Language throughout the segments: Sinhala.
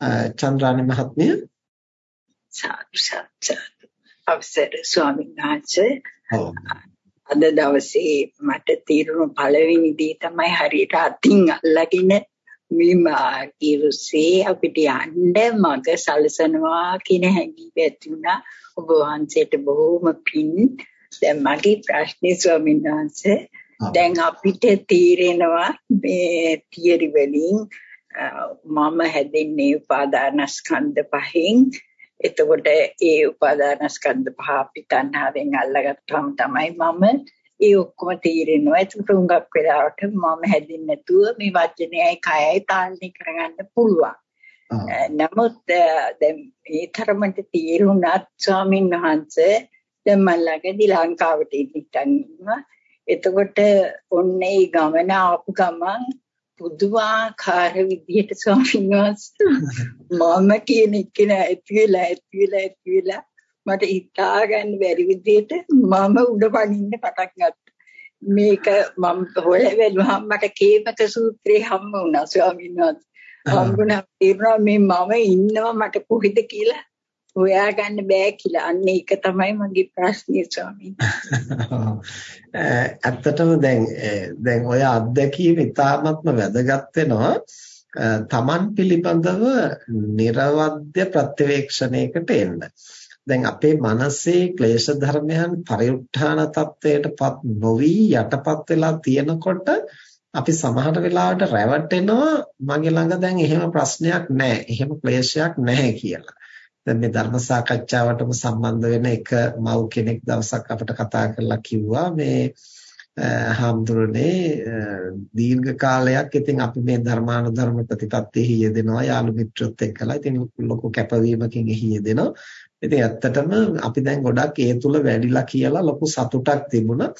චන්ද්‍රානි මහත්මිය. සාදු සාදු අවසර ස්වාමීන් වහන්සේ. අද දවසේ මට තීරුණු පළවෙනි දේ තමයි හරියට අතින් අල්ලගෙන මේ කිරුසේ අපිට යන්න මග සලසනවා කියන හැඟීම ඇති වුණා. ඔබ වහන්සේට බොහොම පිං. දැන් මගේ ප්‍රශ්නේ ස්වාමීන් වහන්සේ. දැන් අපිට තීරෙනවා මේ තියරි වලින් මම හැදෙන්නේ උපාදානස්කන්ධ පහෙන්. එතකොට ඒ උපාදානස්කන්ධ පහ අපි තණ්හාවෙන් අල්ලගත්තාම තමයි මම ඒ ඔක්කොම තීරෙනවා ඒකට උඟක් වෙලාවට මම හැදෙන්නේ නැතුව මේ වචනයයි කයයි තාලනය කරගන්න පුළුවන්. නමුත් දැන් මේ තරමට තීරුණත් ස්වාමීන් වහන්සේ දැන් මම ළඟදී ලංකාවට ඉන්නවා. එතකොට ඔන්නේ ගමන ආපු ගමන් පුදුමාකාර විදිහට ස්වාමීන් වහන්සේ. මම කියන එක නෑ ඇතිවිලා ඇතිවිලා ඇතිවිලා මට හිතා ගන්න බැරි විදිහට මම උඩ පනින්න පටන් ගත්තා. මේක මම හොල වැළුවාම මට කේමක සූත්‍රේ හම්බ වුණා ස්වාමීන් වහන්සේ. හම්බුණා මේ මම ඉන්නවා මට කොහෙද කියලා හොයාගන්න බෑ කියලා. අන්න ඒක තමයි මගේ ප්‍රශ්නේ ස්වාමීන් ඇත්තටම දැන් දැන් ඔය අත්දැකීම ඉතාමත්ම වැදගත් වෙනවා. තමන් පිළිබඳව නිර්වද්‍ය ප්‍රත්‍යවේක්ෂණයකට එන්න. දැන් අපේ මනසේ ක්ලේශ ධර්මයන් පරිඋත්ථාන තත්වයටපත් නොවි යටපත් වෙලා තියෙනකොට අපි සමහර වෙලාවට රැවටෙනවා මගේ ළඟ දැන් එහෙම ප්‍රශ්නයක් නැහැ. එහෙම ක්ලේශයක් නැහැ කියලා. දැන් මේ ධර්ම සාකච්ඡාවටම සම්බන්ධ වෙන එක මව් කෙනෙක් දවසක් අපිට කතා කරලා කිව්වා මේ හාමුදුරනේ දීර්ඝ කාලයක් ඉතින් අපි මේ ධර්මානුධර්ම ප්‍රතිපත්තියෙහි යෙදෙනවා යාළු මිත්‍රොත් එක්කලා. ඉතින් ලොකු කැපවීමකින් එහි යෙදෙනවා. ඉතින් ඇත්තටම අපි දැන් ගොඩක් ඒ තුල වැඩිලා කියලා ලොකු සතුටක් තිබුණා.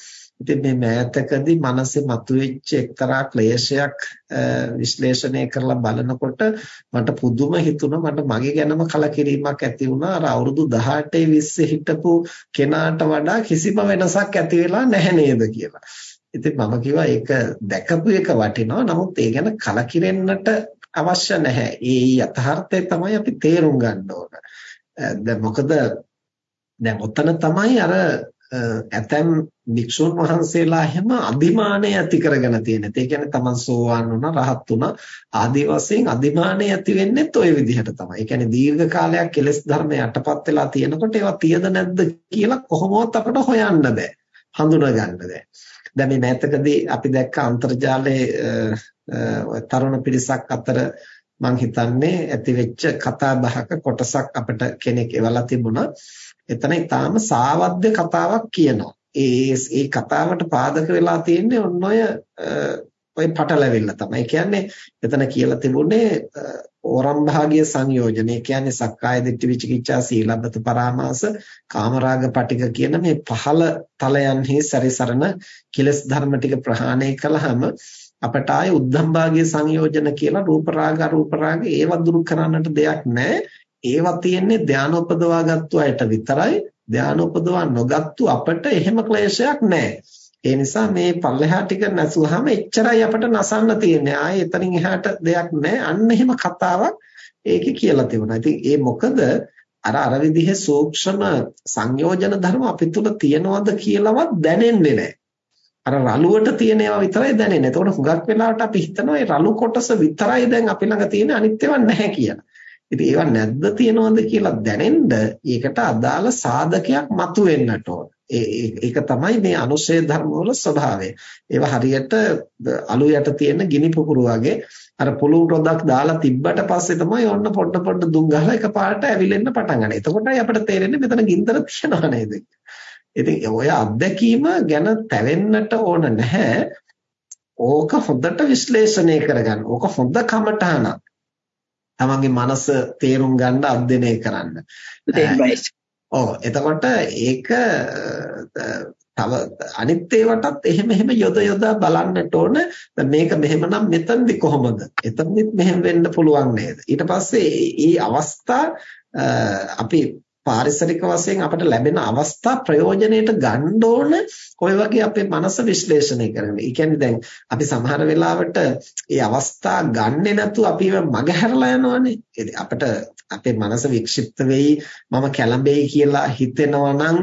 ඉතින් මේ මෑතකදී මනසේ මතුවෙච්ච එක්තරා ක්ලේශයක් විශ්ලේෂණය කරලා බලනකොට මට පුදුම හිතුණා මට මගේ ගැනම කලකිරීමක් ඇති වුණා අර අවුරුදු 18 20 හිටපු කෙනාට වඩා කිසිම වෙනසක් ඇති වෙලා නැහැ නේද කියලා. ඉතින් මම කිව්වා ඒක දැකපු එක වටිනවා. නමුත් ඒ ගැන කලකිරෙන්නට අවශ්‍ය නැහැ. ඒ යථාර්ථය තමයි අපි තේරුම් ගන්න ඕන. දැන් මොකද දැන් ඔතන තමයි අර ඇතැම් භික්ෂුන් වහන්සේලා හැම අදිමානය ඇති කරගෙන තියෙනවා. ඒ කියන්නේ තමන් සෝවාන් වුණා, රහත් වුණා ආදී වශයෙන් අදිමානය ඇති වෙන්නේත් ওই විදිහට තමයි. ඒ කියන්නේ දීර්ඝ කාලයක් කෙලෙස් ධර්ම යටපත් වෙලා තියෙනකොට ඒවා තියද නැද්ද කියලා කොහොමවත් අපට හොයන්න බෑ. හඳුනා ගන්න බෑ. දැන් මේ නැතකදී අපි දැක්ක අන්තර්ජාලයේ තරුණ පිරිසක් අතර මම හිතන්නේ ඇතිවෙච්ච කතා බහක කොටසක් අපිට කෙනෙක් එවලා තිබුණා. එතන ඊටාම සාවද්‍ය කතාවක් කියනවා. ඒ ඒ කතාවට පාදක වෙලා තියෙන්නේ ඔන්න ඔය ඔය පටලැවිල්ල තමයි. කියන්නේ එතන කියලා තිබුණේ ඕරම් භාගීය සංයෝජනය. කියන්නේ සක්කාය දිට්ඨි විචිකිච්ඡා සීලබ්බත පරාමාස කාමරාග පටික කියන මේ පහළ තලයන්හි සැරිසරන කෙලස් ධර්ම ටික ප්‍රහාණය කළාම අපට ආයේ උද්ධම් භාගීය සංයෝජන කියලා රූප රාග අරූප රාග ඒව දුරු කරන්නට දෙයක් නැහැ. ඒවා තියෙන්නේ ධානය උපදවා ගත්තු අයට විතරයි ධානය උපදවා නොගත්තු අපට එහෙම ක්ලේශයක් නැහැ. ඒ නිසා මේ පල්ලෙහා ටික නැසුවාම එච්චරයි අපට නසන්න තියෙන්නේ. ආයේ එතනින් එහාට දෙයක් නැහැ. අන්න එහෙම කතාවක් ඒකේ කියලා තිබුණා. ඉතින් ඒ මොකද අර අර විදිහේ සූක්ෂම සංයෝජන ධර්ම අපි තුල තියනවද කියලාවත් දැනෙන්නේ නැහැ. අර රළුවට තියෙන ඒවා විතරයි දැනෙන්නේ. එතකොට හුඟක් වෙලාවට අපි හිතනවා ඒ රළු කොටස විතරයි දැන් අපි ළඟ තියෙන අනිත් ඒවා නැහැ කියලා. ඉතින් ඒවා නැද්ද තියනවද කියලා දැනෙන්න ඒකට අදාළ සාධකයක් මතුවෙන්නට ඕන. ඒක තමයි මේ අනුශේ ධර්ම වල ස්වභාවය. ඒවා හරියට අලු යට තියෙන ගිනි පුපුරු වගේ අර පුළුන් රොදක් දාලා තිබ්බට පස්සේ තමයි ඔන්න පොඩ පොඩ දුම් ගහලා එකපාරට ඇවිලෙන්න පටන් ගන්න. එතකොටයි අපිට තේරෙන්නේ මෙතන ගින්දර තියනවා නේද? ඉතින් ඔය අත්දැකීම ගැන තැවෙන්නට ඕන නැහැ. ඕක හොඳට විශ්ලේෂණය කරගන්න. ඕක හොඳ කමටහනක්. තමන්ගේ මනස තේරුම් ගන්න අධ්‍යයනය කරන්න. ඔව් එතකොට ඒක තව අනිත් ඒවටත් එහෙම එහෙම යොද යොදා බලන්නට ඕන මේක මෙහෙමනම් මෙතනදි කොහොමද එතනදිත් මෙහෙම වෙන්න පුළුවන් නේද ඊට පස්සේ මේ අවස්ථා අපි පාරිසරික වශයෙන් අපිට ලැබෙන අවස්ථා ප්‍රයෝජනෙට ගන්න ඕන ඔය වගේ අපේ මනස විශ්ලේෂණය කරගෙන. ඒ කියන්නේ දැන් අපි සමහර වෙලාවට මේ අවස්ථා ගන්නෙ නැතුව අපි මගහැරලා යනවනේ. අපිට අපේ මනස වික්ෂිප්ත වෙයි මම කැළඹෙයි කියලා හිතෙනවා නම්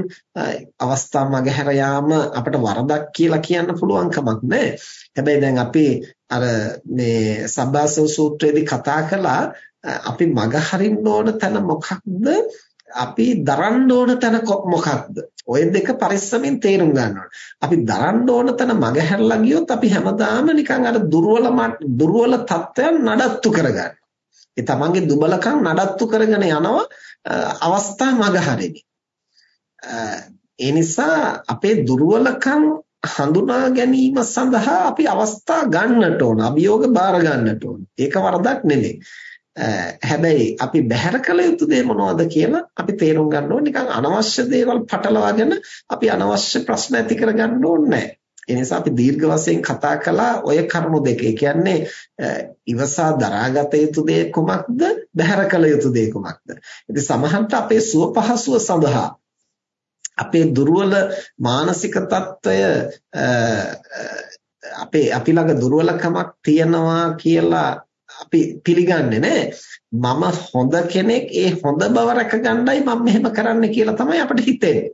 අවස්ථා මගහැර යාම අපිට වරදක් කියලා කියන්න පුළුවන් කමක් නැහැ. හැබැයි දැන් අපි අර මේ සබ්බාසව සූත්‍රයේදී කතා කළා අපි මග හරින්න ඕන තැන මොකක්ද අපි දරන්න ඕන තැන මොකක්ද ඔය දෙක පරිස්සමින් තේරුම් ගන්න අපි දරන්න ඕන තැන මග හැරලා ගියොත් අපි හැමදාම නිකන් අර දුර්වල දුර්වල තත්ත්වයන් නඩත්තු කරගන්න. ඒ තමන්ගේ දුබලකම් නඩත්තු කරගෙන යනවා අවස්ථා මග හරිනේ. ඒ නිසා අපේ දුර්වලකම් හඳුනා ගැනීම සඳහා අපි අවස්ථා ගන්නට ඕන අභියෝග බාර ගන්නට ඕන ඒක වරදක් නෙමෙයි හැබැයි අපි බැහැර කළ යුතු දේ මොනවද කියලා අපි තේරුම් ගන්න ඕනේ නිකන් අනවශ්‍ය දේවල් පටලවාගෙන අපි අනවශ්‍ය ප්‍රශ්න ඇති කරගන්න ඕනේ එනිසා අපි දීර්ඝ වශයෙන් කතා කළා ඔය කරුණු දෙක. ඒ කියන්නේ ඉවසා දරාගත යුතු දේ කුමක්ද? බැහැර කළ යුතු දේ කුමක්ද? ඉතින් සමහන්ත අපේ සුව පහසුව සඳහා අපේ දුර්වල මානසික తত্ত্বය අපේ අපි ළඟ දුර්වලකමක් තියනවා කියලා අපි පිළිගන්නේ නැහැ. මම හොඳ කෙනෙක් ඒ හොඳ බව රැකගන්නයි මම මෙහෙම කරන්න කියලා තමයි අපිට හිතෙන්නේ.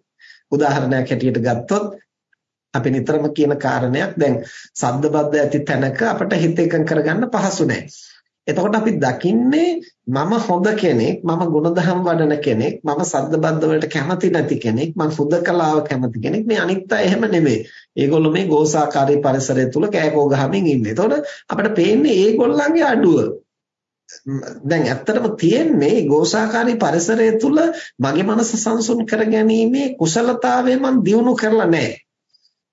උදාහරණයක් හැටියට ගත්තොත් අපි නිතරම කියන කාරණයක් දැන් සද්ද බද්ද ඇති තැනක අපිට හිත එකඟ කරගන්න පහසු නැහැ. එතකොට අපි දකින්නේ මම හොඳ කෙනෙක් මම ගුණධම් වඩන කෙනෙක් මම සද්ද බද්ද වලට කැමති නැති කෙනෙක් මම හුදකලාව කැමති කෙනෙක් මේ අනිත් අය එහෙම නෙමෙයි. ඒගොල්ලෝ මේ ගෝසාකාරී පරිසරය තුල කෑකෝ ගහමින් ඉන්නේ. එතකොට අපිට පේන්නේ ඒගොල්ලන්ගේ අඩුව. දැන් ඇත්තටම තියෙන්නේ ගෝසාකාරී පරිසරය තුල මගේ මනස සංසුන් කර ගැනීමේ කුසලතාවය මම දියුණු කරලා නැහැ.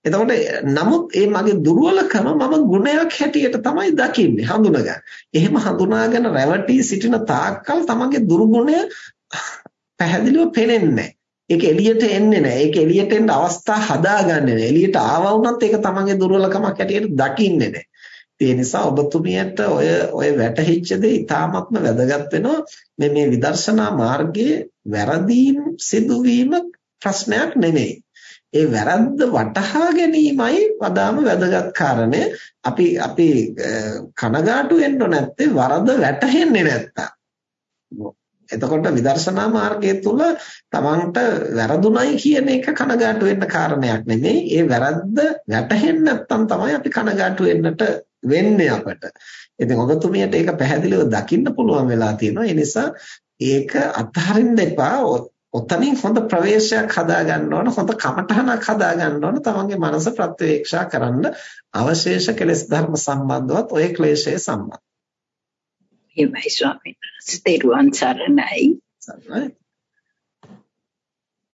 එතකොට නමුත් ඒ මගේ දුර්වලකම මම ගුණයක් හැටියට තමයි දකින්නේ හඳුනගන්න. එහෙම හඳුනාගෙන රැවටි සිටින තාක්කල් තමන්ගේ දුර්ගුණය පැහැදිලිව පේන්නේ ඒක එළියට එන්නේ නැහැ. ඒක එළියට එන්න අවස්ථා හදාගන්නේ නැහැ. එළියට ආවා වුණත් ඒක තමන්ගේ දුර්වලකමක් හැටියට දකින්නේ නැහැ. ඒ නිසා ඔබතුමියට ඔය ඔය වැටහිච්ච දේ ඉතාමත්ම වැදගත් වෙනවා. මේ මේ විදර්ශනා මාර්ගයේ වැරදීම් සිදුවීම ප්‍රශ්නයක් නෙමෙයි. ඒ වැරද්ද වටහා ගැනීමයි වඩාම වැදගත් කාරණය. අපි අපි කනගාටු වෙන්න නැත්තේ වරද වැටහෙන්නේ නැත්තම්. එතකොට විදර්ශනා මාර්ගය තුල තමන්ට වැරදුණයි කියන එක කනගාටු වෙන්න කාරණයක් නෙමෙයි. ඒ වැරද්ද වැටහෙන්නේ නැත්තම් තමයි අපි කනගාටු වෙන්නට වෙන්නේ අපට. ඉතින් ඔබතුමියට ඒක පැහැදිලිව දකින්න පුළුවන් වෙලා තියෙනවා. ඒ නිසා ඒක අත්හරින්න එපා. ඔතනින් හොඳ ප්‍රවේශයක් හදා ගන්න ඕන හොඳ කමඨහනක් හදා ගන්න ඕන තමන්ගේ මනස ප්‍රත්‍යවේක්ෂා කරන්න අවශේෂ කෙලෙස් ධර්ම සම්බන්ධවත් ඔය ක්ලේශය සම්බන්ධ. එහෙමයි ස්වාමීන් වහන්සේ.